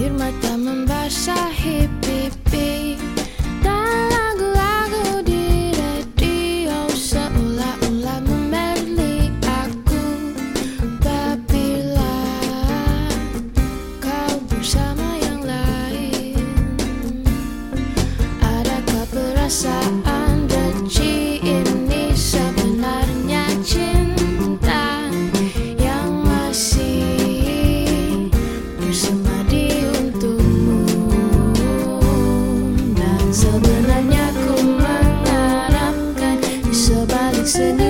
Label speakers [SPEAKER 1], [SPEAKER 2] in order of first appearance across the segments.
[SPEAKER 1] Firma da mă bașa hip hip hip Sebenarnya ku mengharapkan di sebalik senyum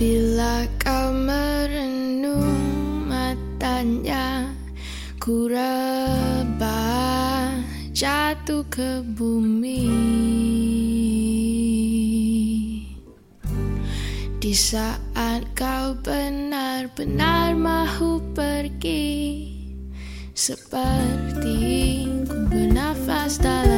[SPEAKER 1] Bila kau merenung matanya Ku rebah jatuh ke bumi. Di saat kau benar-benar mahu pergi Seperti ku bernafas dalam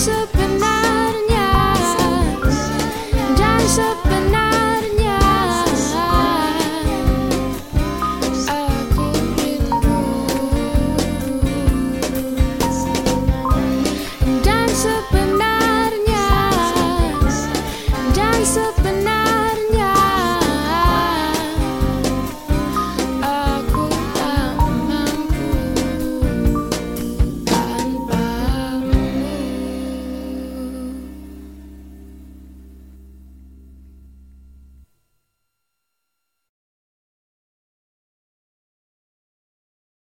[SPEAKER 1] possible